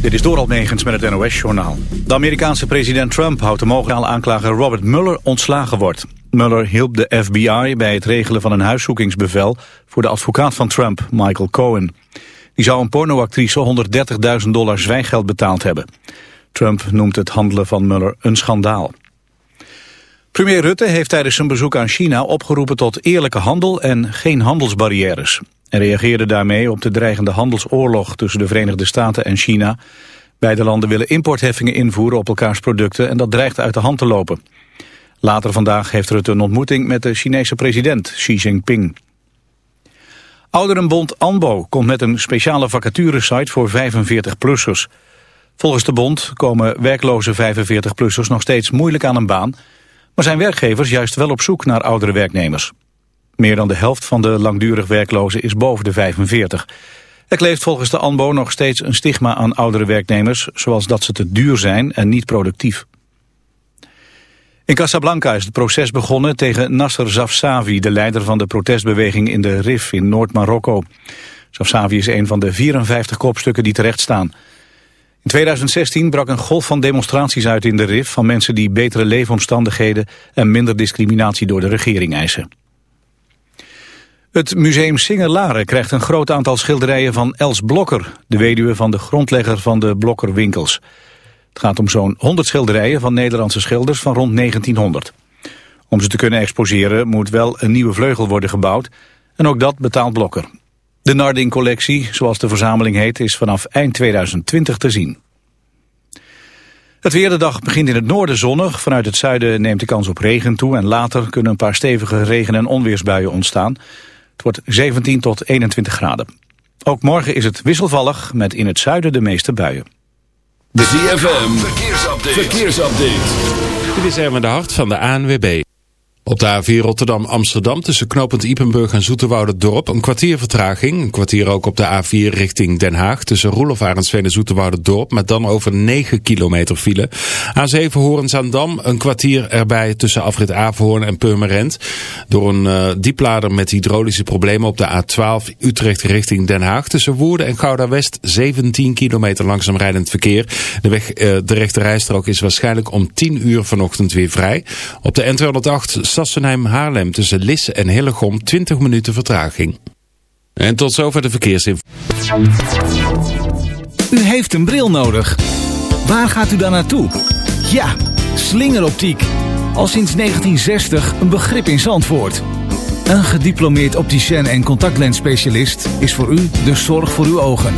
Dit is Doral Megens met het NOS-journaal. De Amerikaanse president Trump houdt de mogelijke aanklager Robert Mueller ontslagen wordt. Mueller hielp de FBI bij het regelen van een huiszoekingsbevel... voor de advocaat van Trump, Michael Cohen. Die zou een pornoactrice 130.000 dollar zwijggeld betaald hebben. Trump noemt het handelen van Mueller een schandaal. Premier Rutte heeft tijdens zijn bezoek aan China opgeroepen tot eerlijke handel en geen handelsbarrières. En reageerde daarmee op de dreigende handelsoorlog tussen de Verenigde Staten en China. Beide landen willen importheffingen invoeren op elkaars producten en dat dreigt uit de hand te lopen. Later vandaag heeft Rutte een ontmoeting met de Chinese president Xi Jinping. Ouderenbond ANBO komt met een speciale vacaturesite voor 45-plussers. Volgens de bond komen werkloze 45-plussers nog steeds moeilijk aan een baan... maar zijn werkgevers juist wel op zoek naar oudere werknemers. Meer dan de helft van de langdurig werklozen is boven de 45. Er kleeft volgens de ANBO nog steeds een stigma aan oudere werknemers... zoals dat ze te duur zijn en niet productief. In Casablanca is het proces begonnen tegen Nasser Zafsavi... de leider van de protestbeweging in de Rif in Noord-Marokko. Zafsavi is een van de 54 kopstukken die terecht staan. In 2016 brak een golf van demonstraties uit in de Rif... van mensen die betere leefomstandigheden... en minder discriminatie door de regering eisen. Het museum Singelaren krijgt een groot aantal schilderijen van Els Blokker... de weduwe van de grondlegger van de Blokkerwinkels. Het gaat om zo'n 100 schilderijen van Nederlandse schilders van rond 1900. Om ze te kunnen exposeren moet wel een nieuwe vleugel worden gebouwd... en ook dat betaalt Blokker. De Narding-collectie, zoals de verzameling heet, is vanaf eind 2020 te zien. Het weer de dag begint in het noorden zonnig. Vanuit het zuiden neemt de kans op regen toe... en later kunnen een paar stevige regen- en onweersbuien ontstaan... Het wordt 17 tot 21 graden. Ook morgen is het wisselvallig met in het zuiden de meeste buien. De ZFM, verkeersupdate. verkeersupdate. Dit is Erwin de Hart van de ANWB. Op de A4 Rotterdam-Amsterdam tussen knooppunt Ipenburg en Dorp een kwartier vertraging. Een kwartier ook op de A4 richting Den Haag tussen Roelof Arendsveen en Dorp met dan over 9 kilometer file. A7 Hoorn-Zaandam een kwartier erbij tussen afrit Averhoorn en Purmerend. Door een uh, dieplader met hydraulische problemen op de A12 Utrecht richting Den Haag tussen Woerden en Gouda-West 17 kilometer langzaam rijdend verkeer. De weg, uh, de rechte rijstrook is waarschijnlijk om 10 uur vanochtend weer vrij. Op de N208 Sassenheim-Haarlem tussen Lisse en Hillegom 20 minuten vertraging. En tot zover de verkeersinformatie. U heeft een bril nodig. Waar gaat u dan naartoe? Ja, slingeroptiek. Al sinds 1960 een begrip in Zandvoort. Een gediplomeerd opticien en contactlensspecialist is voor u de zorg voor uw ogen.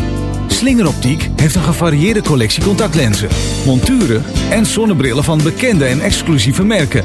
Slingeroptiek heeft een gevarieerde collectie contactlenzen, monturen en zonnebrillen van bekende en exclusieve merken.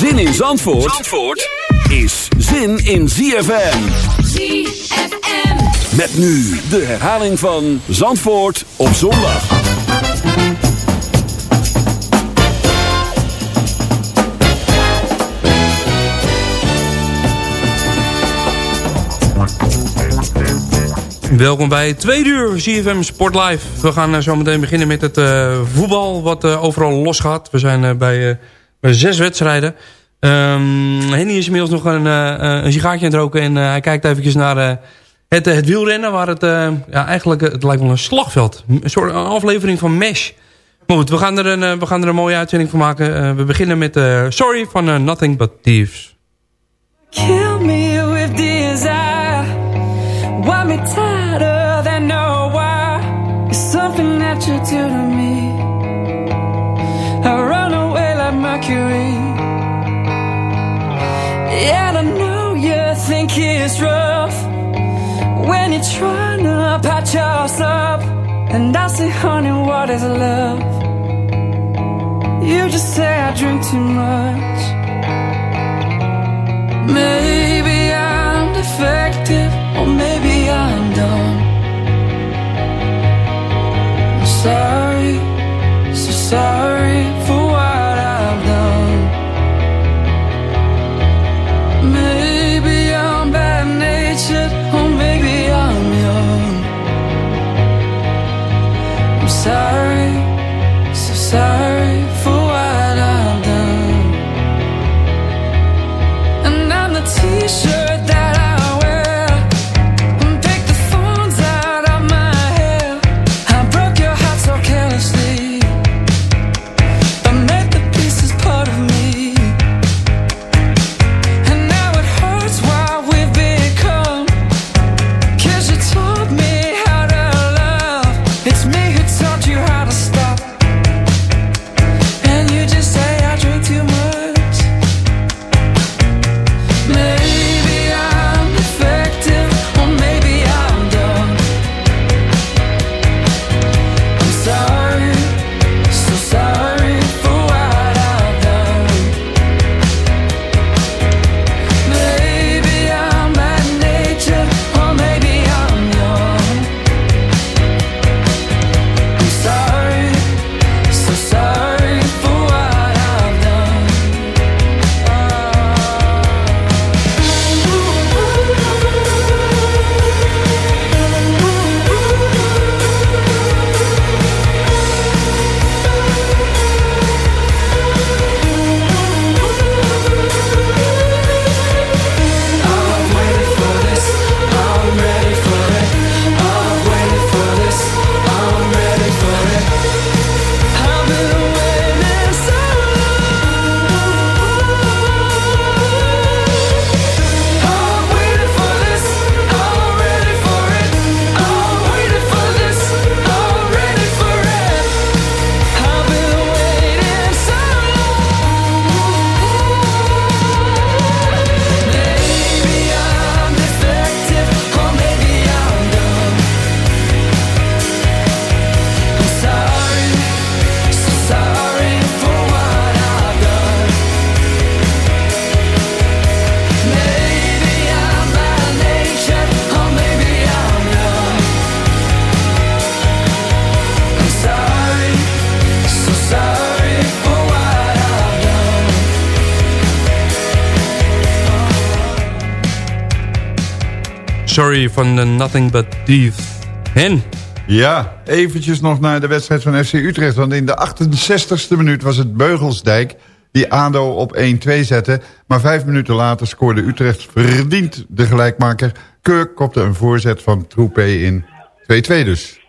Zin in Zandvoort, Zandvoort is zin in ZFM. ZFM. Met nu de herhaling van Zandvoort op zondag. Welkom bij tweede uur CFM Sport Live. We gaan uh, zo meteen beginnen met het uh, voetbal wat uh, overal los gaat. We zijn bij, bij, zes wedstrijden. Um, Henny is inmiddels nog een, een sigaartje aan het roken en hij kijkt eventjes naar het, het wielrennen. Waar het ja, eigenlijk, het lijkt wel een slagveld. Een soort aflevering van MESH. Maar we gaan er een, we gaan er een mooie uitzending van maken. we beginnen met Sorry van Nothing But Thieves. Kill me with desire Want me tighter than no why It's something that you do to me I run away like Mercury think it's rough When you're trying to patch us up And I say, honey, what is love? You just say I drink too much Maybe I'm defective Or maybe I'm dumb Sorry van de Nothing But Thieves. Hen? Ja, eventjes nog naar de wedstrijd van FC Utrecht. Want in de 68ste minuut was het Beugelsdijk die ADO op 1-2 zette. Maar vijf minuten later scoorde Utrecht verdiend de gelijkmaker. Keur kopte een voorzet van Troepé in 2-2 dus.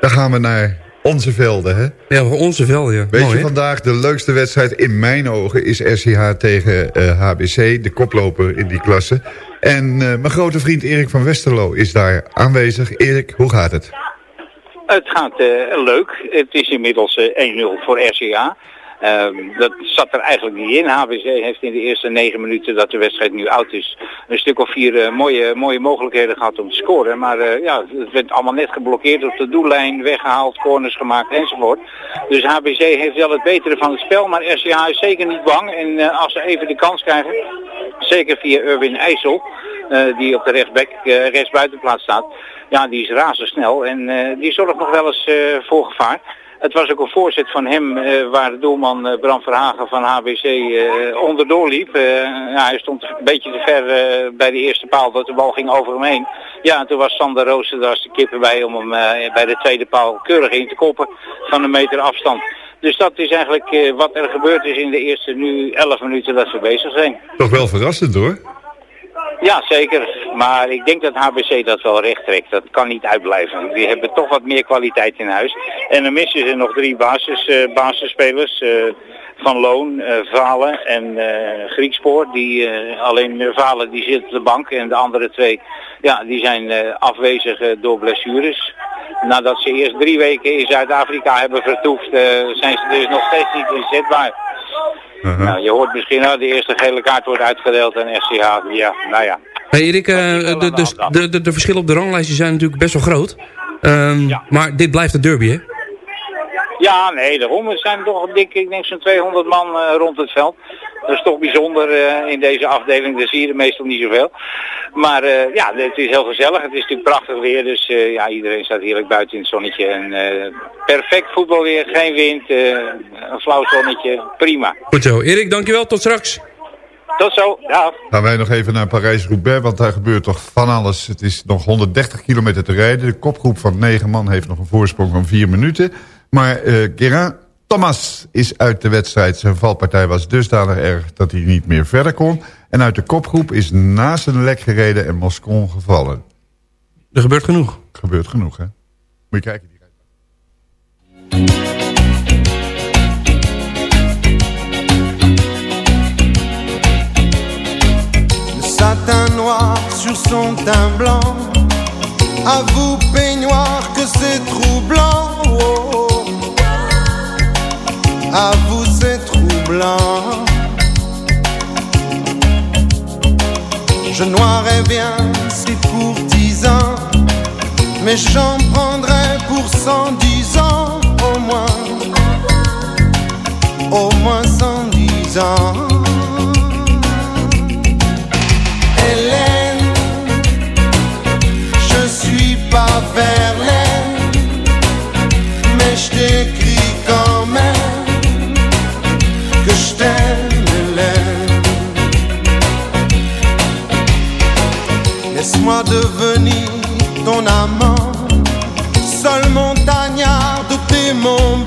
Dan gaan we naar onze velden, hè? Ja, onze vel, ja. Weet Mooi, je, vandaag de leukste wedstrijd in mijn ogen is RCH tegen eh, HBC, de koploper in die klasse. En eh, mijn grote vriend Erik van Westerlo is daar aanwezig. Erik, hoe gaat het? Het gaat eh, leuk. Het is inmiddels eh, 1-0 voor RCA. Ehm, dat zat er eigenlijk niet in. HBC heeft in de eerste negen minuten dat de wedstrijd nu oud is... een stuk of vier eh, mooie, mooie mogelijkheden gehad om te scoren. Maar eh, ja, het werd allemaal net geblokkeerd op de doellijn, weggehaald, corners gemaakt enzovoort. Dus HBC heeft wel het betere van het spel, maar RCA is zeker niet bang. En eh, als ze even de kans krijgen, zeker via Erwin IJssel... die op de rechtsback, rechtsbuitenplaats staat... Ja, die is razendsnel en die zorgt nog wel eens voor gevaar. Het was ook een voorzet van hem eh, waar de doelman eh, Bram Verhagen van HBC eh, onderdoor liep. Ja, hij stond een beetje te ver bij de eerste paal dat de bal ging over hem heen. Ja, en toen was Sander als de kippen bij om hem bij de tweede paal keurig in te koppen van een meter afstand. Dus dat is eigenlijk wat er gebeurd is in de eerste nu 11 minuten dat we bezig zijn. Toch wel verrassend hoor. Ja, zeker. Maar ik denk dat HBC dat wel recht trekt. Dat kan niet uitblijven. Die hebben toch wat meer kwaliteit in huis. En dan missen ze nog drie basis, eh, basisspelers. eh, van Loon, eh, Valen en Griekspoor. Die, alleen Valen die zit op de bank en de andere twee ja, die zijn afwezig door blessures. Nadat ze eerst drie weken in Zuid-Afrika hebben vertoefd, zijn ze dus nog steeds niet inzetbaar. Nou, je hoort misschien al, de eerste gele kaart wordt uitgedeeld aan SCH. Ja, nou ja. Hey Erik, eh, de, de, de, de, de verschillen op de ranglijstje zijn natuurlijk best wel groot. Ehm, Maar dit blijft een derby, hè? Ja, nee, daarom. Er zijn toch dik, ik denk zo'n 200 man eh, rond het veld. Dat is toch bijzonder eh, in deze afdeling. Daar zie je er meestal niet zoveel. Maar eh, ja, het is heel gezellig. Het is natuurlijk prachtig weer. Dus eh, ja, iedereen staat heerlijk buiten in het zonnetje. En eh, perfect voetbalweer. Geen wind. eh, een flauw zonnetje. Prima. Goed zo. Erik, dankjewel. Tot straks. Tot zo. Ja. Gaan wij nog even naar Parijs-Roubaix, want daar gebeurt toch van alles. Het is nog 130 kilometer te rijden. De kopgroep van 9 man heeft nog een voorsprong van 4 minuten. Maar eh Guérin Thomas is uit de wedstrijd. Zijn valpartij was dusdanig erg dat hij niet meer verder kon. En uit de kopgroep is naast een lek gereden en Moscon gevallen. Er gebeurt genoeg. Gebeurt genoeg, hè? Moet je kijken. Le satin noir sur son teint blanc. À vous, peignoir, que c'est troublant. Oh, oh. À vous, c'est troublant. Je noirais bien, c'est pour dix ans. Mais j'en prendrais pour cent dix ans au moins. Au moins cent dix ans. Hélène, je suis pas Verlaine, Laisse-moi devenir ton amant, seul montagnard de tes monts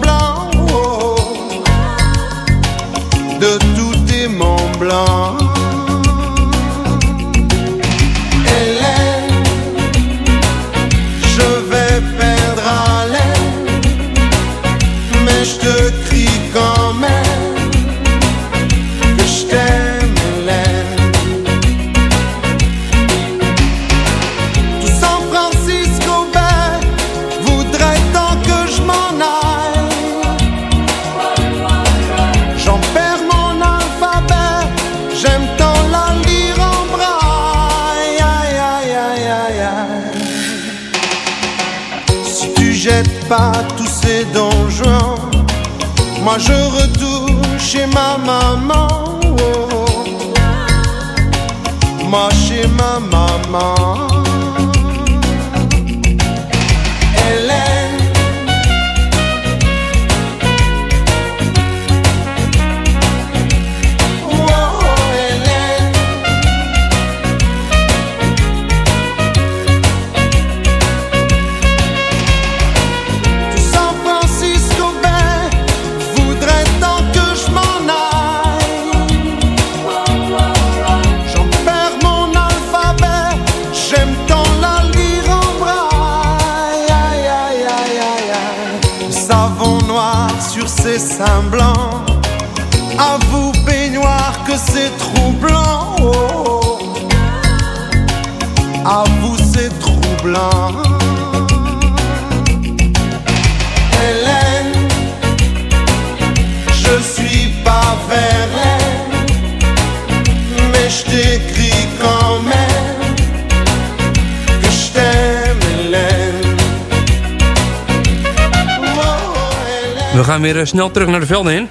snel terug naar de velden in.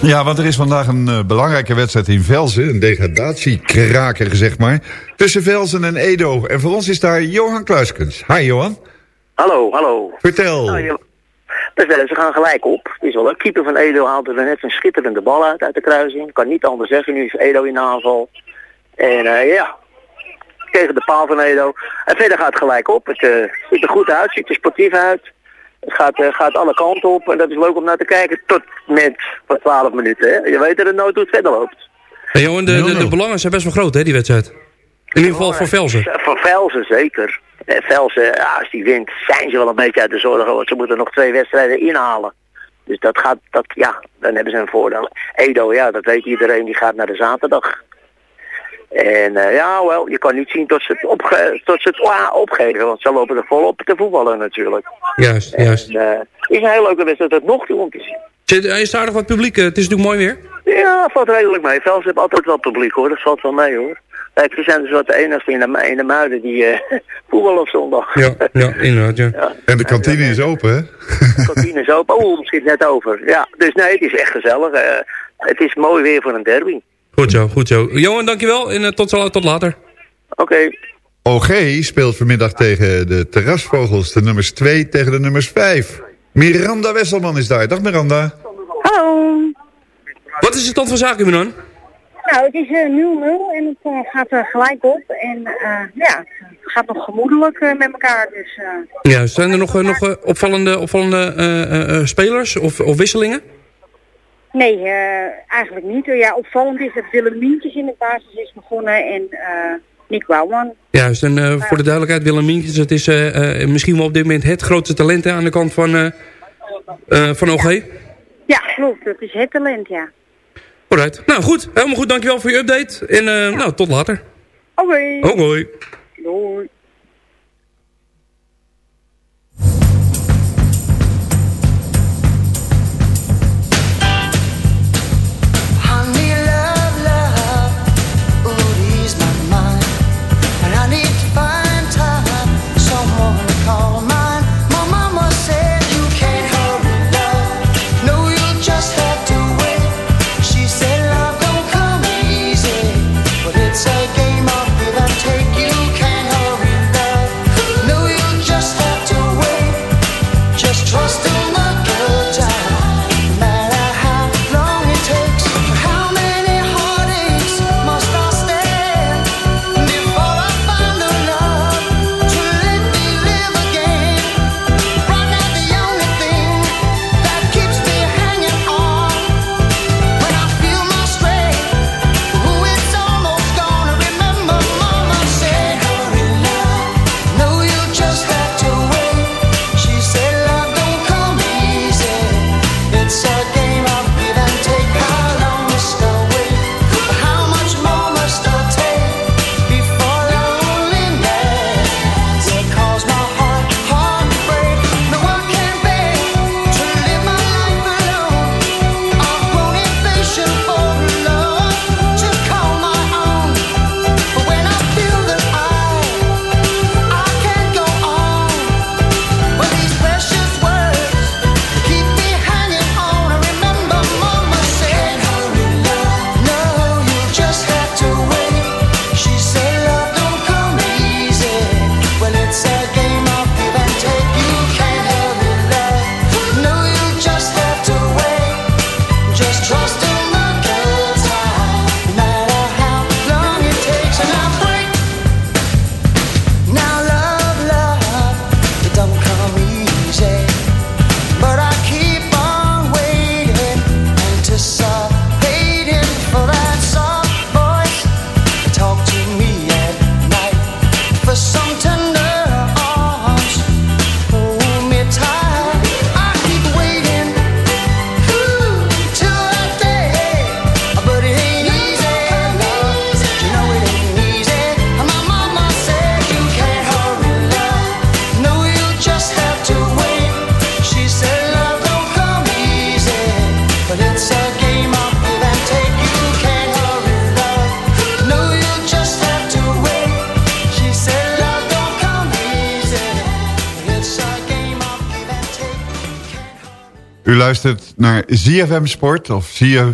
Ja, want er is vandaag een eh, belangrijke wedstrijd in Velzen. Een degradatiekraker, zeg maar. Tussen Velzen en Edo. En voor ons is daar Johan Kluiskens. Hi, Johan. Hallo, hallo. Vertel. Nou, je- dus wel, ze gaan gelijk op. Het is wel leuk. Keeper van Edo haalt er net een schitterende bal uit uit de kruising. Kan niet anders zeggen. Nu is Edo in de aanval. En eh, ja, tegen de paal van Edo. En verder gaat het gelijk op. Het eh, ziet er goed uit, ziet er sportief uit. Het gaat, eh, gaat alle kanten op en dat is leuk om naar te kijken. Tot met voor 12 minuten. Hè. Je weet dat het nooit hoe het verder loopt. Hey, Johan, de, de, de belangen zijn best wel groot, hè, die wedstrijd. In ieder geval voor Velzen. Voor Velzen zeker. Eh, Velzen, ja, als die wint, zijn ze wel een beetje uit de zorgen. Want ze moeten nog twee wedstrijden inhalen. Dus dat gaat, dat, ja, dan hebben ze een voordeel. Edo, ja, dat weet iedereen, die gaat naar de zaterdag. En eh, ja, wel, je kan niet zien tot ze het, opge tot ze het ah, opgeven. Want ze lopen er volop te voetballen natuurlijk. Juist, juist. En, eh, is een hele leuke wedstrijd tot nog toe om te zien. Zit, er is aardig wat publiek. eh, Het is natuurlijk mooi weer. Ja, valt redelijk mee. Velsen heeft altijd wel publiek hoor, dat valt wel mee hoor. Kijk, we zijn dus wat de enigste in de, in de muiden die eh voetballen op zondag. Ja, ja inderdaad, ja. En de kantine is open, hè? De kantine is open. Oeh, misschien net over. Ja, dus nee, het is echt gezellig. Eh, het is mooi weer voor een derby. Goed zo, goed zo. Johan, dankjewel en eh, tot, zo- tot later. Oké. OG speelt vanmiddag tegen de terrasvogels, de nummers 2 tegen de nummers 5. Miranda Wesselman is daar. Dag Miranda. Hallo. Wat is de stand van zaken, Minan? Nou, het is eh, 0-0 en het eh, gaat er gelijk op. En eh, ja, het gaat nog gemoedelijk met elkaar. Dus eh, Ja, zijn er nog, nog opvallende, opvallende eh, eh, eh, spelers of, of wisselingen? Nee, eh, eigenlijk niet. Ja, opvallend is dat Willem Mientjes in de basis is begonnen en eh Nick Bouwman. Juist, en eh, voor de duidelijkheid, Willem Mientjes, het is eh, eh, misschien wel op dit moment het grootste talent aan de kant van, eh, eh, van OG. Ja, klopt. Dat is het talent, ja. Alright, nou goed, helemaal goed, dankjewel voor je update. En eh, nou, tot later. Oké. Hoi, hoi. Doei. U luistert naar ZFM Sport, of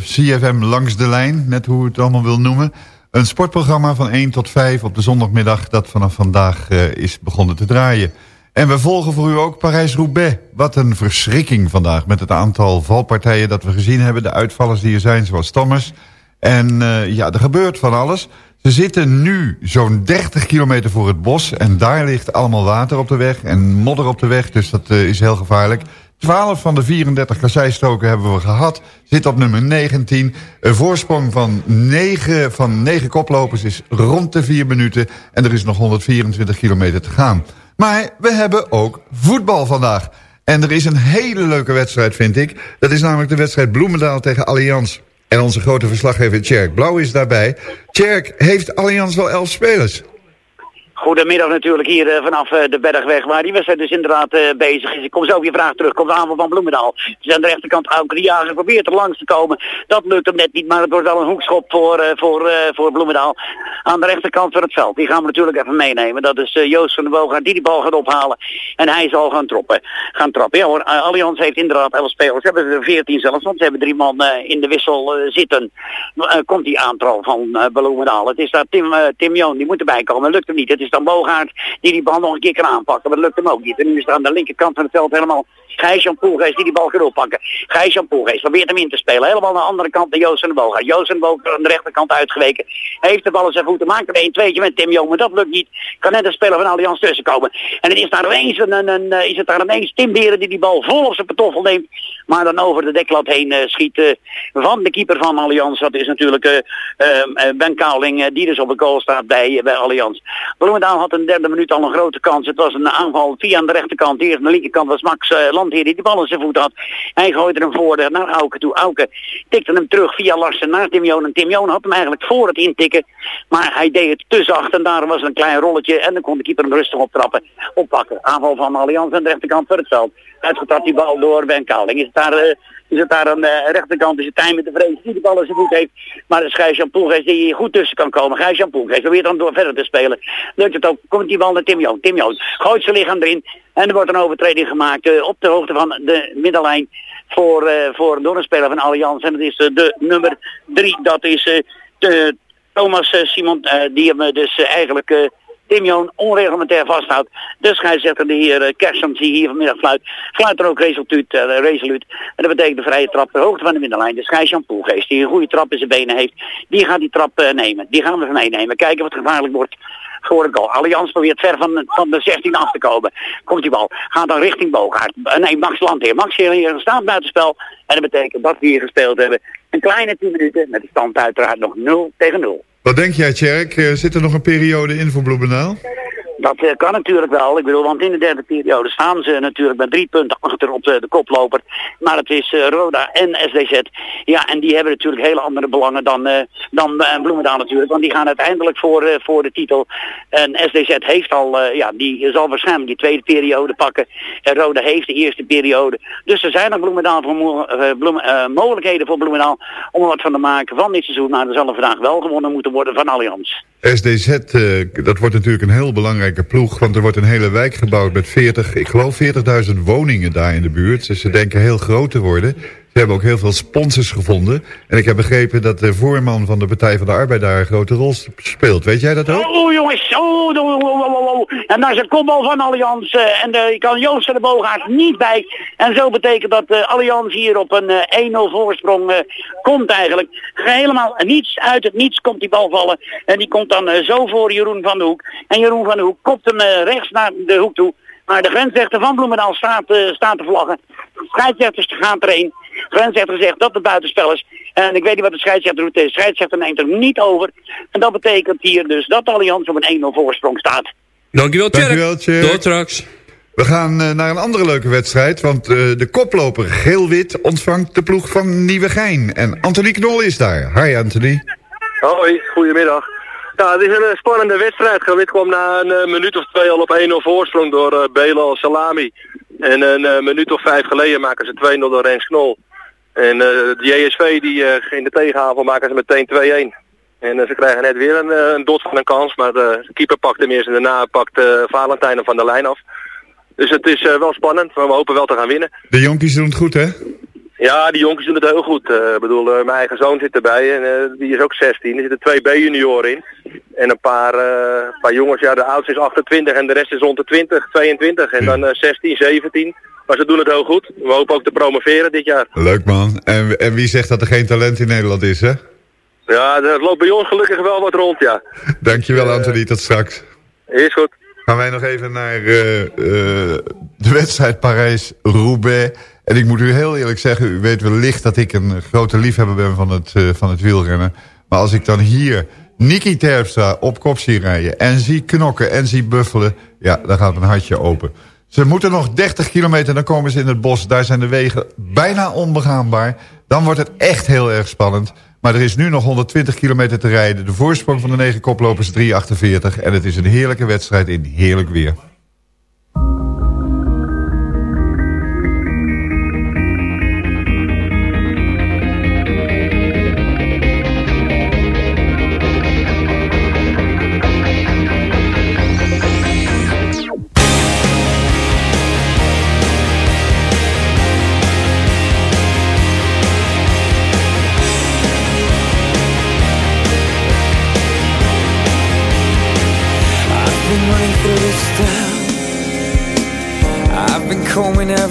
ZFM Langs de Lijn, net hoe u het allemaal wil noemen. Een sportprogramma van 1 tot 5 op de zondagmiddag dat vanaf vandaag eh, is begonnen te draaien. En we volgen voor u ook Parijs-Roubaix. Wat een verschrikking vandaag met het aantal valpartijen dat we gezien hebben. De uitvallers die er zijn, zoals Thomas. En eh, ja, er gebeurt van alles. Ze zitten nu zo'n 30 kilometer voor het bos. En daar ligt allemaal water op de weg en modder op de weg. Dus dat eh, is heel gevaarlijk. 12 van de 34 kasseistoken hebben we gehad. Zit op nummer 19. Een voorsprong van 9, van 9 koplopers is rond de 4 minuten. En er is nog 124 kilometer te gaan. Maar we hebben ook voetbal vandaag. En er is een hele leuke wedstrijd, vind ik. Dat is namelijk de wedstrijd Bloemendaal tegen Allianz. En onze grote verslaggever Tjerk Blauw is daarbij. Tjerk, heeft Allianz wel elf spelers? Goedemiddag natuurlijk hier eh, vanaf eh, de Bergweg, waar die wedstrijd dus inderdaad eh, bezig is. Ik kom zo op je vraag terug. Komt de aanval van Bloemendaal. Ze zijn aan de rechterkant jager probeert er langs te komen. Dat lukt hem net niet, maar het wordt wel een hoekschop voor, voor, voor Bloemendaal. Aan de rechterkant van het veld. Die gaan we natuurlijk even meenemen. Dat is Joost van der Bogaert die die bal gaat ophalen. En hij zal gaan troppen. Gaan trappen. Ja hoor, Allianz heeft inderdaad 11 spelers. Ze hebben er 14 zelfs, want ze hebben drie man in de wissel zitten. Komt die aantal van Bloemendaal. Het is daar Tim, Tim Joon, die moet erbij komen. Lukt hem niet. Het is dan Bogaert die die bal nog een keer kan aanpakken. Maar dat lukt hem ook niet. En nu is er aan de linkerkant van het veld helemaal Gijs-Jan Poelgeest die die bal gaat oppakken. Gijs-Jan Poelgeest probeert hem in te spelen. Helemaal aan de andere kant naar Joost van de Bogaert. Joost van de aan de rechterkant uitgeweken. Heeft de bal in zijn voeten. Maakt er een tweetje met Tim Jong. Maar dat lukt niet. Kan net een speler van Allianz tussenkomen. En het is daar ineens, een, een, is het daar ineens Tim Beren die die bal vol op zijn patoffel neemt. Maar dan over de deklat heen eh, schiet eh, van de keeper van Allianz. Dat is natuurlijk eh, eh, eh, Ben Kouwling, eh, die dus op de goal staat bij, bij Allianz. Bloemendaal had in de derde minuut al een grote kans. Het was een aanval via aan de rechterkant. Eerst aan de linkerkant was Max Landheer die de bal in zijn voet had. Hij gooide hem voor naar Auken toe. Auken tikte hem terug via Larsen naar Tim Joon. En Tim Joon had hem eigenlijk voor het intikken. Maar hij deed het te zacht en daar was een klein rolletje. En dan kon de keeper hem rustig optrappen, oppakken. Aanval van Allianz aan de rechterkant van het veld. Uitgetrapt die bal door Ben Kouwling. Is daar, eh, is het daar aan de rechterkant is het Tijn met de vrees die de bal in zijn voet heeft. Maar het is Gijs-Jan Poelgeest die goed tussen kan komen. Gijs-Jan Poelgeest probeert dan door verder te spelen. Lukt het ook, komt die bal naar Tim Joon. Tim Joon gooit zijn lichaam erin. En er wordt een overtreding gemaakt eh, op de hoogte van de middenlijn voor, eh, voor door een speler van Allianz. En dat is de nummer drie. Dat is de Thomas Simon, die hem dus eigenlijk... eh, Tim Joon onreglementair vasthoudt. De scheidsrechter, de heer uh, Kersams, die hier vanmiddag fluit, fluit er ook resoluut, eh, resoluut. En dat betekent de vrije trap ter hoogte van de middenlijn. De scheidsjan Poelgeest, die een goede trap in zijn benen heeft, die gaat die trap eh, nemen. Die gaan we meenemen. Kijken wat gevaarlijk wordt voor de goal. Allianz probeert ver van, van de 16 af te komen. Komt die bal. Gaat dan richting Bogaert. Eh, nee, Max Landheer. Max hier staat buitenspel. En dat betekent dat we hier gespeeld hebben. Een kleine 10 minuten met de stand uiteraard nog 0 tegen 0. Wat denk jij, Tjerk? Eh, Zit er nog een periode in voor Bloemendaal? Dat eh, kan natuurlijk wel. Ik bedoel, want in de derde periode staan ze natuurlijk met drie punten achter op de, koploper. Maar het is eh, Roda en SDZ. Ja, en die hebben natuurlijk hele andere belangen dan, eh, dan Bloemendaal natuurlijk. Want die gaan uiteindelijk voor, voor de titel. En SDZ heeft al, ja, die zal waarschijnlijk die tweede periode pakken. En Roda heeft de eerste periode. Dus er zijn nog Bloemendaal voor bloem- mogelijkheden voor Bloemendaal om wat van te maken van dit seizoen. Maar er zal er vandaag wel gewonnen moeten worden van Allianz. SDZ, dat wordt natuurlijk een heel ploeg. Want er wordt een hele wijk gebouwd met 40, ik geloof 40.000 woningen daar in de buurt. Dus ze denken heel groot te worden. Ze hebben ook heel veel sponsors gevonden. En ik heb begrepen dat de voorman van de Partij van de Arbeid daar een grote rol speelt. Weet jij dat ook? Oh jongens, oh, oh, oh, oh, oh, oh. En daar is een kopbal van Allianz. eh, en daar kan Joost de Boogaard niet bij. En zo betekent dat eh, Allianz hier op een eh, 1-0 voorsprong eh, komt eigenlijk. Helemaal niets uit het niets komt die bal vallen. En die komt dan eh, zo voor Jeroen van de Hoek. En Jeroen van de Hoek kopt hem eh, rechts naar de hoek toe. Maar de grensrechter van Bloemendaal staat, eh, staat te vlaggen. Scheidsrechters gaan erheen. Grensrechter zegt dat het buitenspel is. En ik weet niet wat de scheidsrechter doet. De scheidsrechter neemt er niet over. En dat betekent hier dus dat Allianz op een 1-0 voorsprong staat. Dankjewel, Tjerk. Dankjewel, Tjerk. Tot straks. We gaan eh, naar een andere leuke wedstrijd. Want eh, de koploper Geel-Wit ontvangt de ploeg van Nieuwegein. En Anthony Knol is daar. Hi Anthony. Hoi, goedemiddag. Ja, het is een eh, spannende wedstrijd. Gewit kwam na een minuut of twee al op 1-0 voorsprong door uh, Belal Salami. En een minuut of vijf geleden maken ze 2-0 door Rens Knol. En eh, de JSV die eh, in de tegenhaven maken ze meteen 2-1. En eh, ze krijgen net weer een, een dot van een kans, maar de keeper pakt hem eerst en daarna pakt Valentijn van de lijn af. Dus het is wel spannend, maar we hopen wel te gaan winnen. De jonkies doen het goed, hè? Ja, die jongens doen het heel goed. Eh, Ik bedoel, eh, mijn eigen zoon zit erbij en eh, die is ook 16. Er zitten twee B-junioren in. En een paar, paar jongens, ja, de oudste is 28 en de rest is rond de 20, 22 en dan eh, 16, 17. Maar ze doen het heel goed. We hopen ook te promoveren dit jaar. Leuk man. En, en wie zegt dat er geen talent in Nederland is, hè? Ja, er loopt bij ons gelukkig wel wat rond, ja. Dankjewel Anthony, tot straks. Is goed. gaan wij nog even naar de wedstrijd Parijs-Roubaix. En ik moet u heel eerlijk zeggen, u weet wellicht dat ik een grote liefhebber ben van het, eh, van het wielrennen. Maar als ik dan hier Nicky Terpstra op kop zie rijden en zie knokken en zie buffelen, ja, dan gaat mijn hartje open. Ze moeten nog 30 kilometer, dan komen ze in het bos. Daar zijn de wegen bijna onbegaanbaar. Dan wordt het echt heel erg spannend. Maar er is nu nog 120 kilometer te rijden. De voorsprong van de negen koplopers 3,48. En het is een heerlijke wedstrijd in heerlijk weer.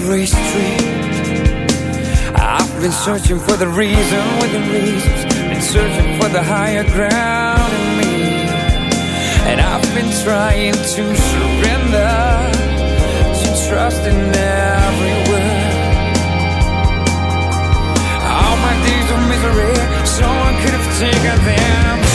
Every street. I've been searching for the reason with the reasons. Been searching for the higher ground in me. And I've been trying to surrender to trust in every word. All my days of misery, someone could have taken them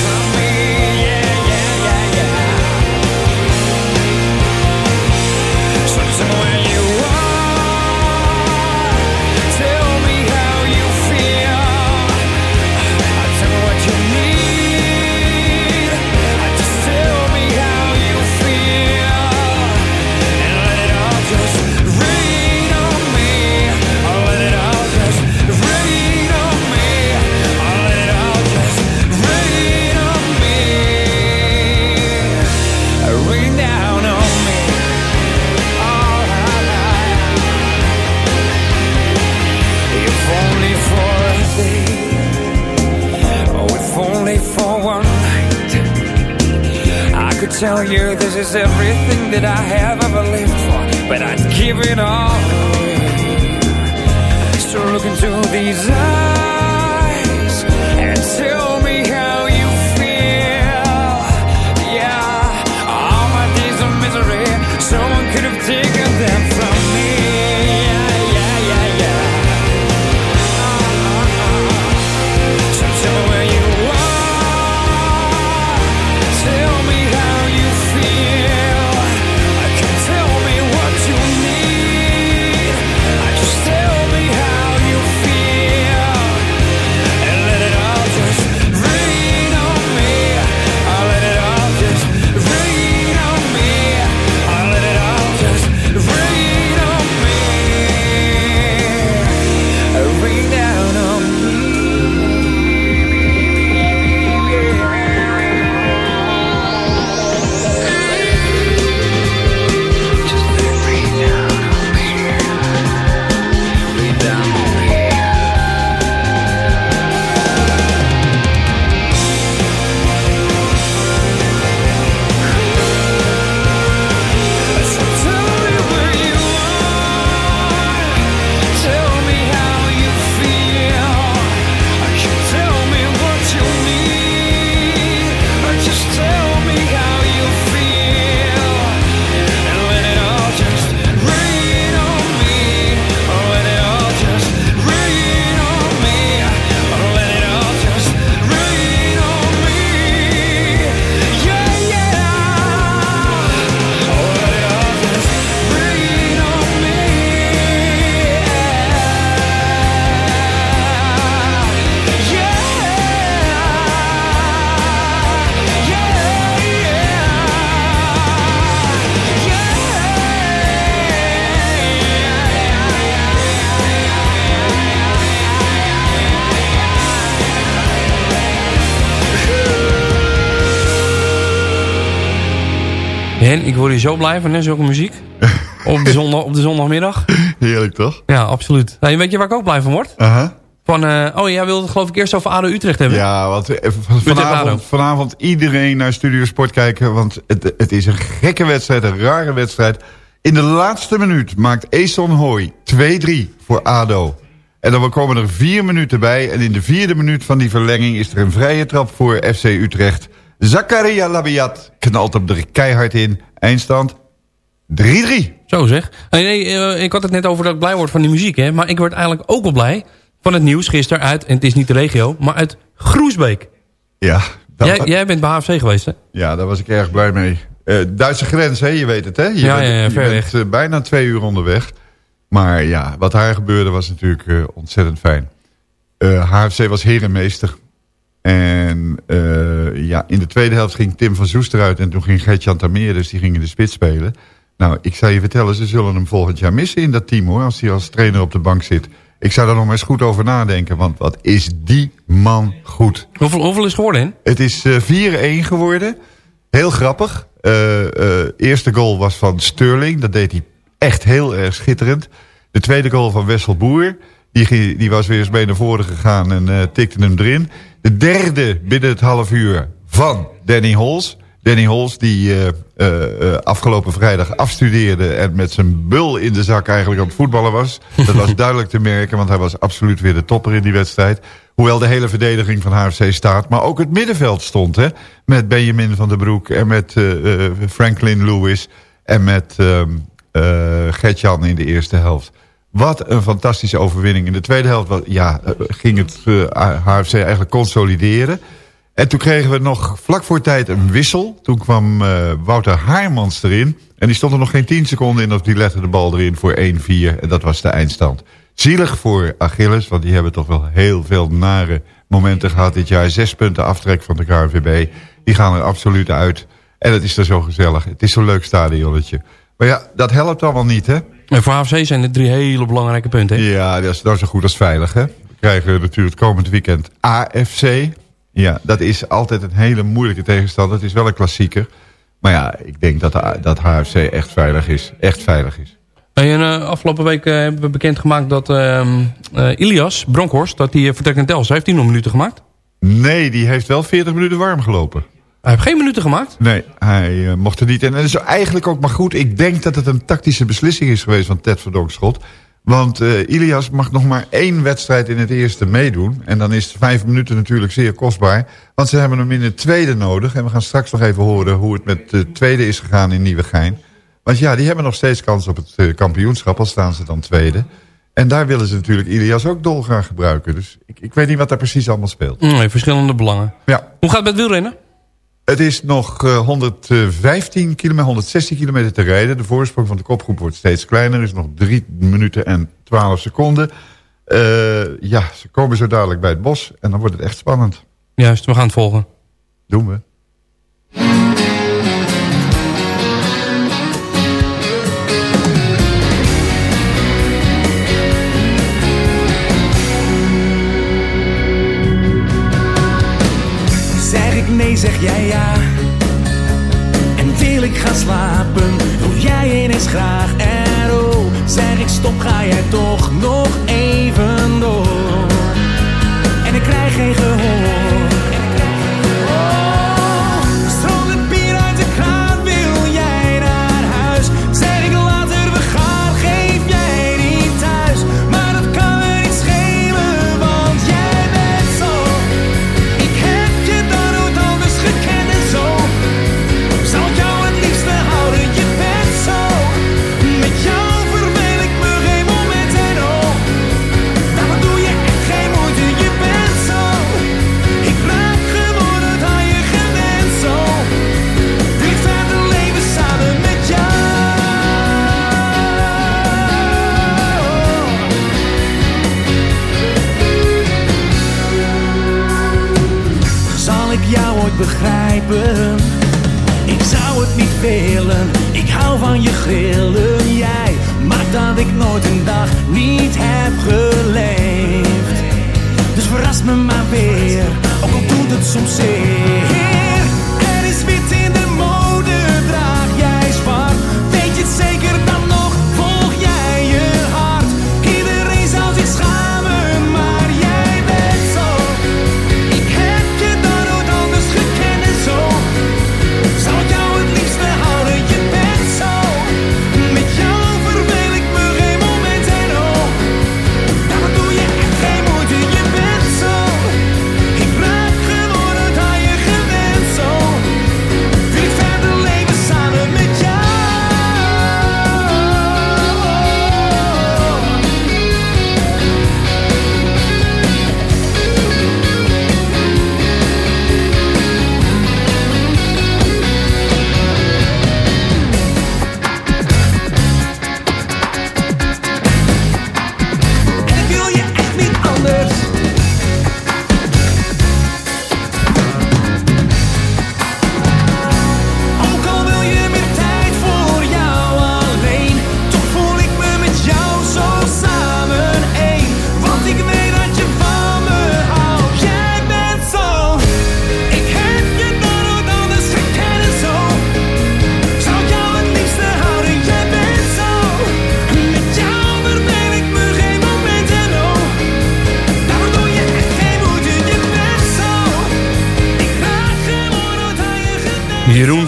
everything that I have En ik word hier zo blij van, hè, zulke muziek. op, de zondag, op de zondagmiddag. Heerlijk toch? Ja, absoluut. Nou, weet je waar ik ook blij van word? Van, eh, oh, jij wilde het geloof ik eerst over ADO Utrecht hebben. Ja, want eh, vanavond, vanavond iedereen naar Studio Sport kijken. Want het, het is een gekke wedstrijd, een rare wedstrijd. In de laatste minuut maakt Eson Hooy 2-3 voor ADO. En dan komen er vier minuten bij. En in de vierde minuut van die verlenging is er een vrije trap voor FC Utrecht. Zakaria Labiat knalt hem er keihard in. Eindstand 3-3. Zo zeg. Nee, nee, eh, ik had het net over dat ik blij word van die muziek. Hè, maar ik word eigenlijk ook wel blij van het nieuws gisteren uit... en het is niet de regio, maar uit Groesbeek. Ja. Jij, bent bij HFC geweest, hè? Ja, daar was ik erg blij mee. Eh, Duitse grens, hè? je weet het, hè? Je Ja, bent, ja, ja, je ver bent eh, bijna twee uur onderweg. Maar ja, wat daar gebeurde was natuurlijk ontzettend fijn. HFC was heer en eh, ja, in de tweede helft ging Tim van Zoester uit... en toen ging Gert-Jan dus die ging in de spits spelen. Nou, ik zou je vertellen, ze zullen hem volgend jaar missen in dat team, hoor... als hij als trainer op de bank zit. Ik zou daar nog maar eens goed over nadenken, want wat is die man goed. Hoeveel, hoeveel is het geworden, hè? Het is eh 4-1 geworden. Heel grappig. Eh eh, eerste goal was van Sterling. Dat deed hij echt heel erg schitterend. De tweede goal van Wessel Boer. Die, die was weer eens mee naar voren gegaan en eh, tikte hem erin. De derde binnen het half uur van Danny Hols. Danny Hols die eh, eh, afgelopen vrijdag afstudeerde... en met zijn bul in de zak eigenlijk aan het voetballen was. Dat was duidelijk te merken, want hij was absoluut weer de topper in die wedstrijd. Hoewel de hele verdediging van HFC staat. Maar ook het middenveld stond, hè. Met Benjamin van der Broek en met Franklin Lewis... en met ehm eh, Gertjan in de eerste helft. Wat een fantastische overwinning. In de tweede helft ja, eh, ging het eh, HFC eigenlijk consolideren. En toen kregen we nog vlak voor tijd een wissel. Toen kwam eh, Wouter Haarmans erin. En die stond er nog geen 10 seconden in of die legde de bal erin voor 1-4. En dat was de eindstand. Zielig voor Achilles, want die hebben toch wel heel veel nare momenten gehad dit jaar. Zes punten aftrek van de KNVB. Die gaan er absoluut uit. En het is er zo gezellig. Het is zo'n leuk stadionnetje. Maar ja, dat helpt allemaal niet, hè? En voor HFC zijn het drie hele belangrijke punten, hè? Ja, dat is, dat is zo goed als veilig, hè? We krijgen natuurlijk het komend weekend AFC. Ja, dat is altijd een hele moeilijke tegenstander. Het is wel een klassieker. Maar ja, ik denk dat, de- dat HFC echt veilig is. Echt veilig is. En, eh, afgelopen week eh, hebben we bekendgemaakt dat ehm eh, Ilias Bronkhorst... dat hij vertrekt naar Telstar. Heeft hij nog minuten gemaakt? Nee, die heeft wel 40 minuten warm gelopen. Hij heeft geen minuten gemaakt? Nee, hij eh, mocht er niet in. En dat is eigenlijk ook maar goed. Ik denk dat het een tactische beslissing is geweest van Ted Verdonkschot. Want eh, Ilias mag nog maar één wedstrijd in het eerste meedoen. En dan is vijf minuten natuurlijk zeer kostbaar. Want ze hebben hem in het tweede nodig. En we gaan straks nog even horen hoe het met de tweede is gegaan in Nieuwegein. Want ja, die hebben nog steeds kans op het eh, kampioenschap. Al staan ze dan tweede. En daar willen ze natuurlijk Ilias ook dolgraag gebruiken. Dus ik, ik weet niet wat daar precies allemaal speelt. Nee, verschillende belangen. Ja. Hoe gaat het met wielrennen? Het is nog eh, 115 kilometer, 116 kilometer te rijden. De voorsprong van de kopgroep wordt steeds kleiner. Er is nog 3 minuten en 12 seconden. Eh, ja, ze komen zo dadelijk bij het bos. En dan wordt het echt spannend. Juist, we gaan het volgen. Doen we. Nee, zeg jij ja. En wil ik gaan slapen, roep jij ineens graag en oh. Zeg ik stop, ga jij toch nog even door. En ik krijg geen gehoor. Begrijpen? Ik zou het niet willen, ik hou van je grillen. Jij maakt dat ik nooit een dag niet heb geleefd. Dus verras me maar weer, ook al doet het soms zeer.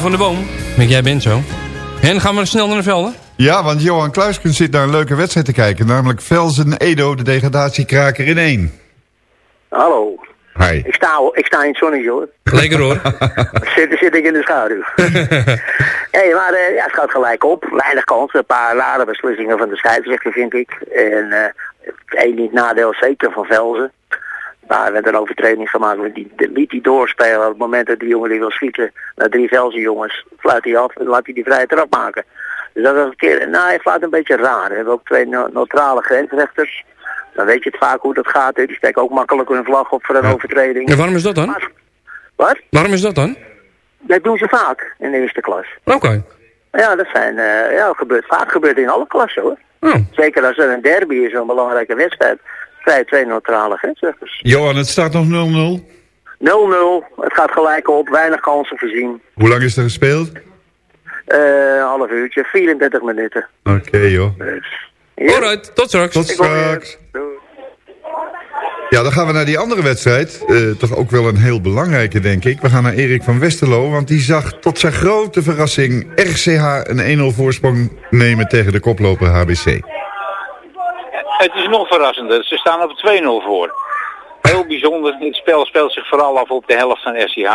Van der Boom, met jij bent zo. En gaan we snel naar de velden? Ja, want Johan Kluiskens zit naar een leuke wedstrijd te kijken. Namelijk Velzen-Edo, de degradatiekraker in één. Hallo. Hi. Ik sta, ik sta in het zonnetje hoor. Lekker hoor. zit, zit ik in de schaduw. hey, maar eh, ja, het gaat gelijk op. Weinig kans. Een paar rare beslissingen van de scheidsrechter vind ik. En eh één niet nadeel zeker van Velzen. Maar er werd een overtreding gemaakt. want Die, die liet hij doorspelen. Op het moment dat die jongen die wil schieten naar drie Velzen jongens, fluit hij af en laat hij die vrije trap maken. Dus dat was een keer, nou hij fluit een beetje raar. We hebben ook twee neutrale grensrechters. Dan weet je het vaak hoe dat gaat. Die steken ook makkelijk hun vlag op voor een overtreding. En waarom is dat dan? Wat? Waarom is dat dan? Dat doen ze vaak in de eerste klas. Oké. Ja, dat zijn, eh, ja, dat gebeurt, vaak gebeurt in alle klassen hoor. Oh. Zeker als er een derby is, een belangrijke wedstrijd. Je twee neutrale grensrechters. Johan, het staat nog 0-0. 0-0, het gaat gelijk op, weinig kansen voorzien. Hoe lang is er gespeeld? Eh, een half uurtje, 34 minuten. Oké, joh. Alright, tot straks. Tot straks. Ja, dan gaan we naar die andere wedstrijd. Eh, toch ook wel een heel belangrijke, denk ik. We gaan naar Erik van Westerlo, want die zag tot zijn grote verrassing RCH een 1-0 voorsprong nemen tegen de koploper HBC. Het is nog verrassender. Ze staan op 2-0 voor. Heel bijzonder. Het spel speelt zich vooral af op de helft van RCH. Eh,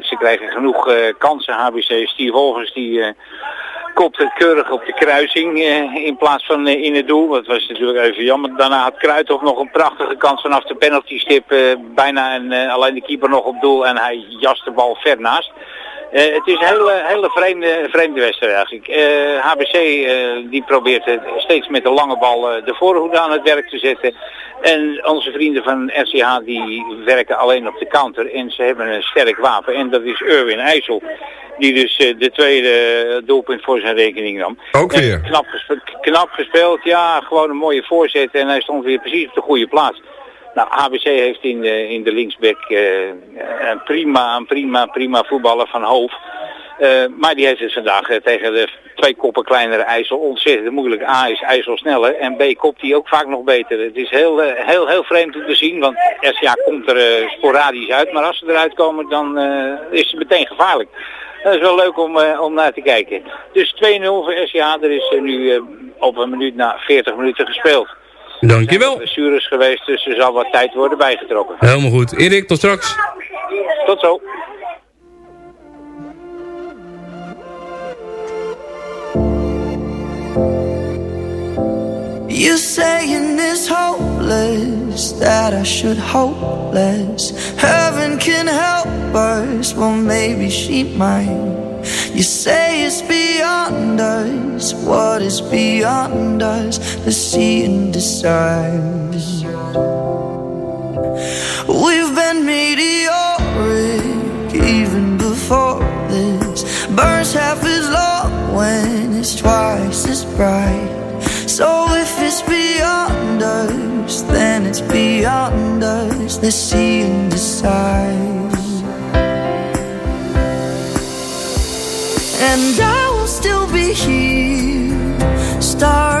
ze krijgen genoeg eh, kansen. HBC Steve die eh, kopt het keurig op de kruising in plaats van in het doel. Dat was natuurlijk even jammer. Daarna had Kruithof nog een prachtige kans vanaf de penaltystip. bijna een, alleen de keeper nog op doel en hij jast de bal ver naast. Eh, het is een hele, hele vreemde, vreemde wedstrijd eigenlijk. Eh, HBC eh, die probeert eh, steeds met de lange bal eh, de voorhoede aan het werk te zetten. En onze vrienden van RCH die werken alleen op de counter. En ze hebben een sterk wapen. En dat is Erwin IJssel. Die dus eh, de tweede doelpunt voor zijn rekening nam. Ook weer. knap, knap gespeeld. Ja, gewoon een mooie voorzet. En hij stond weer precies op de goede plaats. Nou, HBC heeft in de, in de linksback eh, een prima, een prima, prima voetballer van hoofd. Eh, maar die heeft het vandaag eh, tegen de twee koppen kleinere IJssel ontzettend moeilijk. A is IJssel sneller en B kopt hij ook vaak nog beter. Het is heel, heel, heel vreemd om te zien, want RCA komt er sporadisch uit. Maar als ze eruit komen, dan is het meteen gevaarlijk. Dat is wel leuk om, om naar te kijken. Dus 2-0 voor RCA. Er is nu eh, op een minuut na 40 minuten gespeeld. Dankjewel. Blessures geweest, dus er zal wat tijd worden bijgetrokken. Helemaal goed. Erik, tot straks. Tot zo. You saying it's hopeless that I should hope less. Heaven can help us, well maybe she might. You say it's beyond us. What is beyond us? Let's see and decide. We've been meteoric even before this. Burns half as long when it's twice as bright. So if it's beyond us, then it's beyond us. Let's see and decide. And I will still be here, stargazing.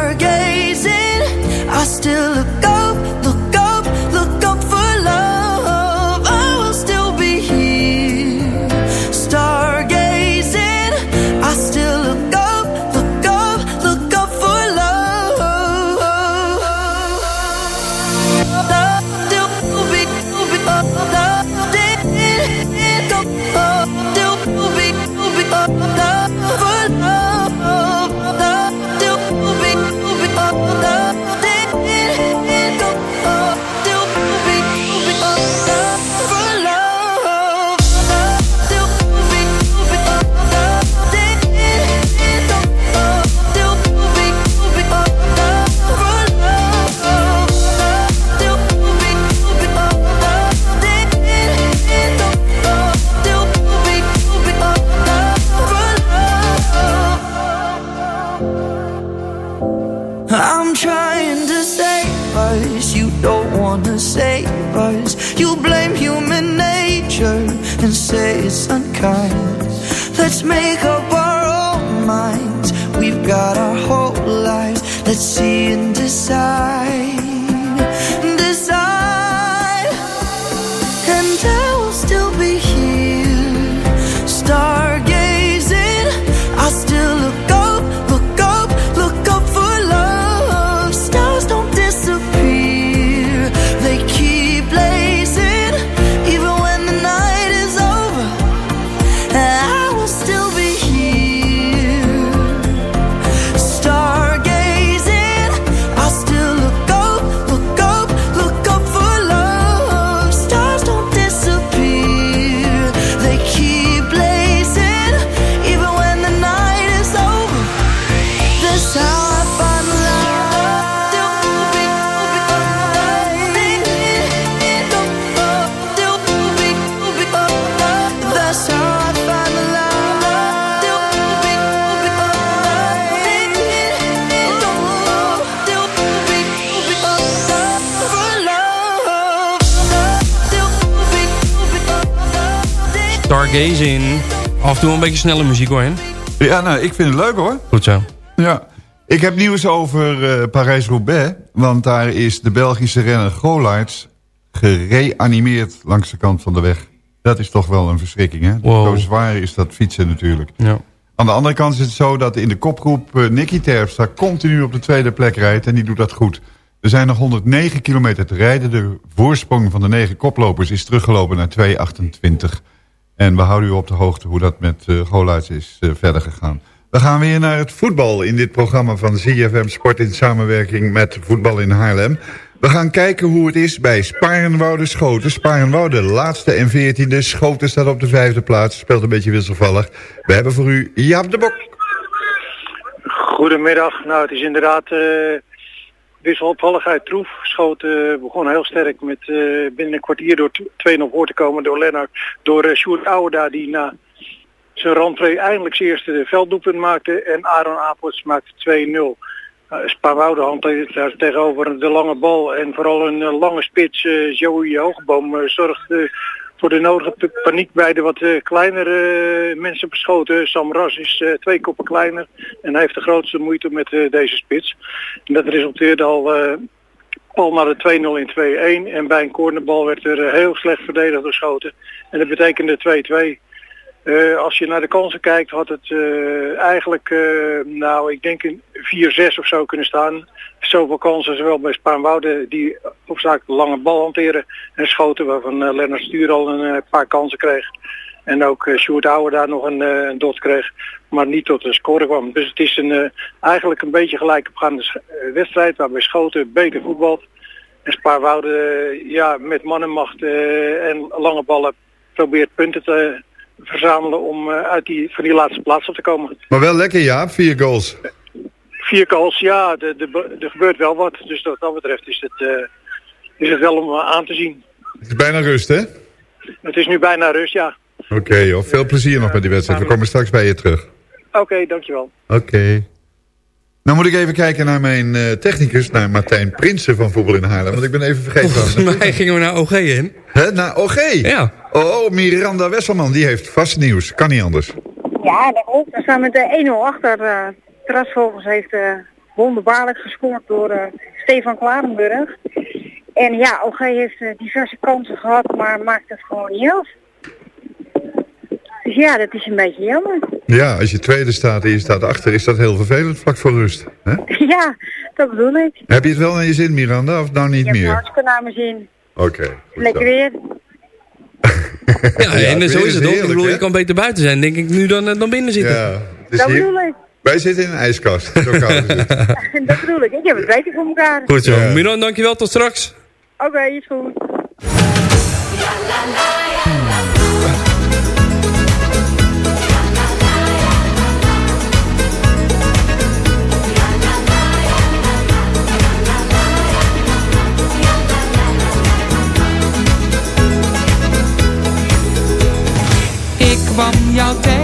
Af en toe een beetje snelle muziek hoor. Hen. Ja, nou, ik vind het leuk hoor. Goed zo. Ja. Ik heb nieuws over eh, Parijs-Roubaix. Want daar is de Belgische renner Golaerts gereanimeerd langs de kant van de weg. Dat is toch wel een verschrikking, hè? Wow. Zo zwaar is dat fietsen natuurlijk. Ja. Aan de andere kant is het zo dat in de kopgroep eh, Nicky Terpstra continu op de tweede plek rijdt. En die doet dat goed. Er zijn nog 109 kilometer te rijden. De voorsprong van de negen koplopers is teruggelopen naar 2,28. En we houden u op de hoogte hoe dat met uh, is uh, verder gegaan. We gaan weer naar het voetbal in dit programma van ZFM Sport in samenwerking met Voetbal in Haarlem. We gaan kijken hoe het is bij Sparenwoude Schoten. Sparenwoude, laatste en veertiende. Schoten staat op de vijfde plaats. Speelt een beetje wisselvallig. We hebben voor u Jaap de Bok. Goedemiddag. Nou, het is inderdaad uh, wisselopvalligheid troef. Schoten uh, begon heel sterk met uh, binnen een kwartier door 2-0 voor te komen door Lennart. Door uh, Sjoerd Ouweda die na zijn rentree eindelijk zijn eerste velddoelpunt maakte. En Aaron Apels maakte 2-0. Uh, Spaarwoude hanteert daar tegenover de lange bal en vooral een lange spits, Joey Hoogboom, zorgt voor de nodige paniek bij de wat uh, kleinere uh, mensen beschoten. Sam Ras is uh, twee koppen kleiner en heeft de grootste moeite met deze spits. En dat resulteerde al, al naar de 2-0 in 2-1 en bij een cornerbal werd er heel slecht verdedigd door Schoten. En dat betekende 2-2. Uh, als je naar de kansen kijkt, had het eigenlijk, nou, ik denk een 4-6 of zo kunnen staan. Zoveel kansen, zowel bij Spaanwouden, die opzaak de lange bal hanteren. En schoten, waarvan uh, Lennart Stuur al een uh, paar kansen kreeg. En ook uh, Sjoerd daar nog een, een dot kreeg, maar niet tot een score kwam. Dus het is een, eigenlijk een beetje gelijk opgaande wedstrijd, waarbij Schoten beter voetbalt. En Spaarwouden, ja, met mannenmacht en lange ballen probeert punten te verzamelen om uit die, van die laatste plaats op te komen. Maar wel lekker ja, vier goals. Vier goals, ja, er gebeurt wel wat. Dus wat dat betreft is het, uh, is het wel om uh, aan te zien. Het is bijna rust, hè? Het is nu bijna rust, ja. Oké, okay, joh. Veel plezier nog met die wedstrijd. We komen straks bij je terug. Oké, okay, dankjewel. Oké. Okay. Nou moet ik even kijken naar mijn uh, technicus, naar Martijn Prinsen van Voetbal in Haarlem. Want ik ben even vergeten. Volgens mij gingen we naar OG in. Hè, naar OG? Ja. Oh, Miranda Wesselman, die heeft vast nieuws. Kan niet anders. Ja, dat klopt. We staan met de 1-0 achter. Trasvogels heeft uh, wonderbaarlijk gescoord door uh, Stefan Klarenburg. En ja, OG heeft uh, diverse kansen gehad, maar maakt het gewoon niet af. Dus ja, dat is een beetje jammer. Ja, als je tweede staat en je staat achter, is dat heel vervelend vlak voor rust. Hè? Ja, dat bedoel ik. Heb je het wel naar je zin, Miranda, of nou niet ik meer? heb hartstikke naar mijn zin. Oké. Okay, Lekker weer. ja, ja, en het zo is het ook. Ik bedoel, je kan beter buiten zijn, denk ik, nu dan, dan binnen zitten. Ja, het Dat hier- bedoel ik. Wij zitten in een ijskast. Dat bedoel ik. Ik heb het beter voor elkaar. Goed zo. Miran, dankjewel. Tot straks. Oké, is goed. Ik kwam jou tegen.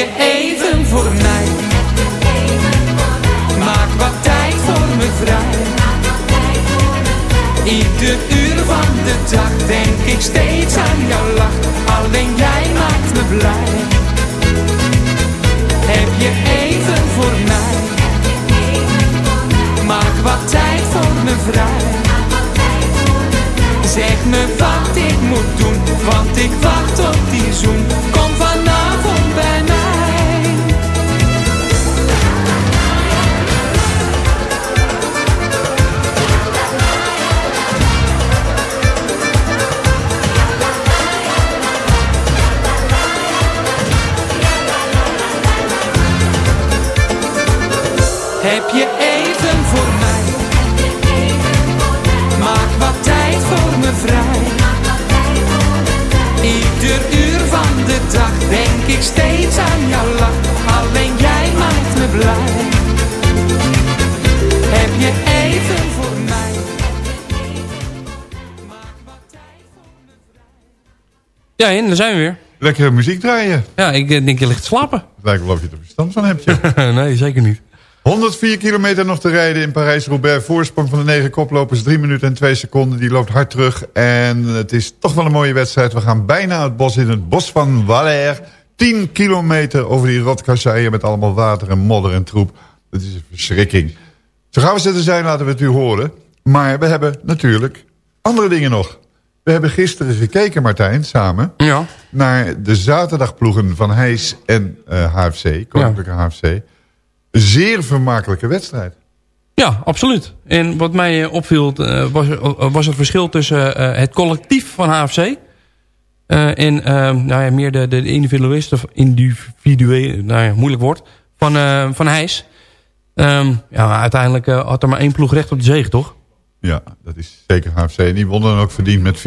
je even voor mij? Maak wat tijd voor me vrij. Ieder uur van de dag denk ik steeds aan jouw lach. Alleen jij maakt me blij. Heb je Ja, en daar zijn we weer. Lekkere muziek draaien. Ja, ik eh, denk je ligt te slapen. Het lijkt wel of je er verstand van hebt, joh. nee, zeker niet. 104 kilometer nog te rijden in Parijs-Roubaix. Voorsprong van de negen koplopers, 3 minuten en 2 seconden. Die loopt hard terug en het is toch wel een mooie wedstrijd. We gaan bijna het bos in, het bos van Valère. 10 kilometer over die rotkasseien met allemaal water en modder en troep. Dat is een verschrikking. Zo gaan we zitten zijn, laten we het u horen. Maar we hebben natuurlijk andere dingen nog. We hebben gisteren gekeken, Martijn, samen... Ja. naar de zaterdagploegen van Heijs en eh, HFC, Koninklijke HFC. Zeer vermakelijke wedstrijd. Ja, absoluut. En wat mij eh, opviel eh, was, eh, was het verschil tussen eh, het collectief van HFC... eh, en eh, nou ja, meer de, de individualist of individueel, nou ja, moeilijk woord, van, eh, van Heijs. Ehm, ja, uiteindelijk eh, had er maar één ploeg recht op de zege, toch? Ja, dat is zeker HFC. En die wonnen dan ook verdiend met 4-1.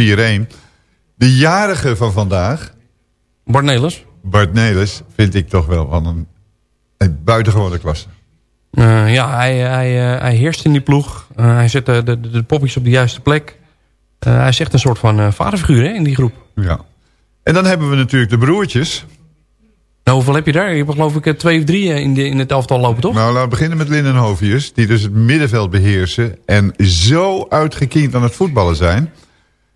De jarige van vandaag... Bart Nelis. Bart Nelis vind ik toch wel van een, een buitengewone klasse. Eh, ja, hij, hij, eh, hij heerst in die ploeg. Eh, hij zet de, de, de poppies op de juiste plek. Hij is echt een soort van vaderfiguur hè, in die groep. Ja. En dan hebben we natuurlijk de broertjes. Nou, hoeveel heb je daar? Je hebt geloof ik eh, twee of drie eh, in, de, in het elftal lopen, toch? Nou, laten we beginnen met Lin en Hovius. Die dus het middenveld beheersen. En zo uitgekiend aan het voetballen zijn.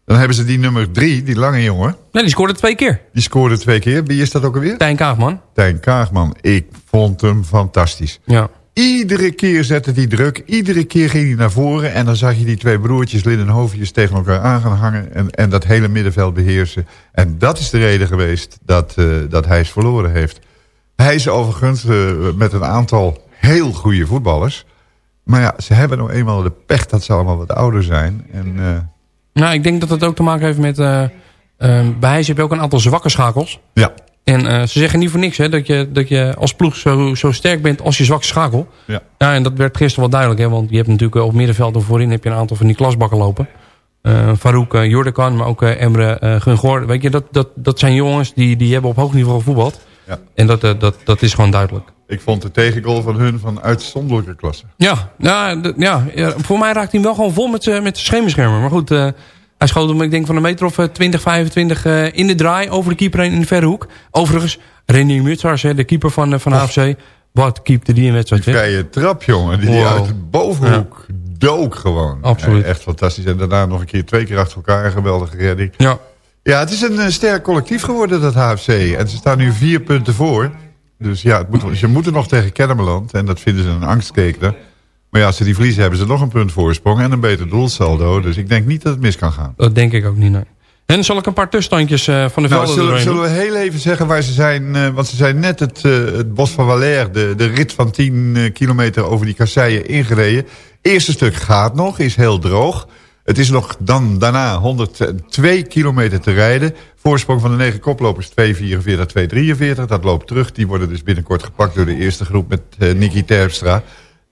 Dan hebben ze die nummer drie, die lange jongen. Nee, die scoorde twee keer. Die scoorde twee keer. Wie is dat ook alweer? Tijn Kaagman. Tijn Kaagman. Ik vond hem fantastisch. Ja. Iedere keer zette hij druk. Iedere keer ging hij naar voren. En dan zag je die twee broertjes, Lin en Hovius, tegen elkaar aan gaan hangen. En, en dat hele middenveld beheersen. En dat is de reden geweest dat, eh, dat hij is verloren heeft. Hij is overigens eh, met een aantal heel goede voetballers. Maar ja, ze hebben nou eenmaal de pech dat ze allemaal wat ouder zijn. En, eh, Nou, ik denk dat het ook te maken heeft met... bij Heijs heb je ook een aantal zwakke schakels. Ja. En eh, ze zeggen niet voor niks hè, dat, je, dat je als ploeg zo, zo sterk bent als je zwakste schakel. Ja. ja, en dat werd gisteren wel duidelijk. Hè, want je hebt natuurlijk eh, op middenveld en voorin heb je een aantal van die klasbakken lopen. Eh Farouk uh, Jordakan, maar ook Emre Gungor. Weet je, dat, dat, dat zijn jongens die, die hebben op hoog niveau gevoetbald. Ja. En dat, dat, dat is gewoon duidelijk. ik vond de tegengoal van hun van uitzonderlijke klasse. Ja, ja, ja, voor mij raakt hij wel gewoon vol met, met de schemerschermen. Maar goed, hij schoot hem, ik denk van een meter of eh, 20, 25 eh, in de draai over de keeper heen in de verre hoek. Overigens, René Mutsars, de keeper van, eh, van HFC. Wat keepte die in wedstrijd weg? Vrije trap, jongen. Die, die uit de bovenhoek dook gewoon. Absoluut. Eh, echt fantastisch. En daarna nog een keer twee keer achter elkaar. Een geweldige redding. Ja. Ja, het is een eh, sterk collectief geworden, dat HFC. En ze staan nu vier punten voor. Dus ja, het moet, ze moeten nog tegen Kennemerland. En dat vinden ze een angstkekener. Maar ja, als ze die verliezen, hebben ze nog een punt voorsprong. En een beter doelsaldo. Dus ik denk niet dat het mis kan gaan. Dat denk ik ook niet, nee. En zal ik een paar tussenstandjes eh, van de Nou, velden zullen, zullen we heel even zeggen waar ze zijn? eh, want ze zijn net het, eh, het Bos van Valère, de, de rit van 10 eh, kilometer over die kasseien ingereden. Eerste stuk gaat nog, is heel droog. Het is nog dan daarna 102 kilometer te rijden. Voorsprong van de negen koplopers 2.44, 2.43. Dat loopt terug. Die worden dus binnenkort gepakt door de eerste groep met Nicky Terpstra.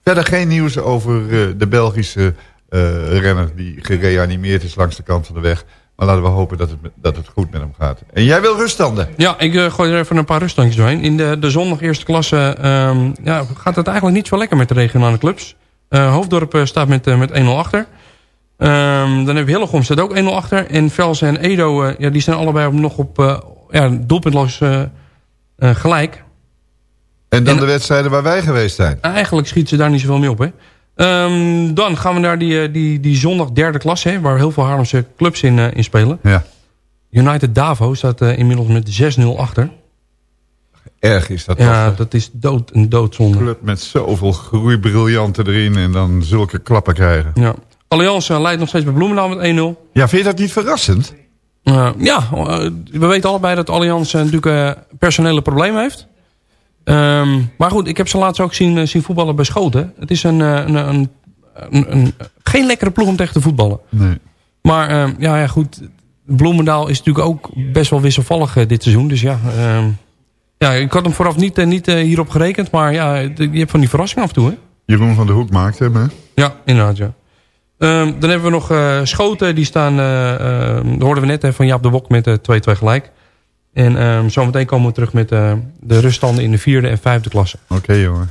Verder geen nieuws over eh, de Belgische eh, renner die gereanimeerd is langs de kant van de weg. Maar laten we hopen dat het, dat het goed met hem gaat. En jij wil ruststanden? Ja, ik eh, gooi er even een paar ruststandjes doorheen. In de, de zondag eerste klasse ehm, ja, gaat het eigenlijk niet zo lekker met de regionale clubs. Hoofddorp staat met, met 1-0 achter. Ehm, dan heb je Hillegom staat ook 1-0 achter. En Velsen en Edo, ja, die staan allebei nog op ja, doelpuntloos, gelijk. En dan de wedstrijden waar wij geweest zijn. Eigenlijk schiet ze daar niet zoveel mee op, hè. Ehm, dan gaan we naar die, eh, die, die zondag derde klasse, hè, waar heel veel Haarlemse clubs in, eh, in spelen. Ja. United Davo staat eh, inmiddels met 6-0 achter. Erg is dat Ja, toch? dat is dood, een doodzonde. Een club met zoveel groeibriljanten erin en dan zulke klappen krijgen. Ja. Allianz leidt nog steeds bij Bloemendaal met 1-0. Ja, vind je dat niet verrassend? Ja, we weten allebei dat Allianz natuurlijk personele problemen heeft. Ehm, maar goed, ik heb ze laatst ook zien, eh, zien voetballen bij Schoten. Het is een, eh, een, een, een, een- geen lekkere ploeg om tegen te voetballen. Nee. Maar ehm, ja, ja, goed, Bloemendaal is natuurlijk ook best wel wisselvallig eh, dit seizoen. Dus ja, ehm, ja, ik had hem vooraf niet, niet hierop gerekend. Maar ja, de- je hebt van die verrassingen af en toe, hè? Jeroen van der Hoek maakte hem, hè? Ja, inderdaad, ja. Dan hebben we nog Schoten. Die staan, dat hoorden we net hè, van Jaap de Wok met eh, 2-2 gelijk. En ehm, zometeen komen we terug met eh, de ruststanden in de vierde en vijfde klasse. Oké, jongen.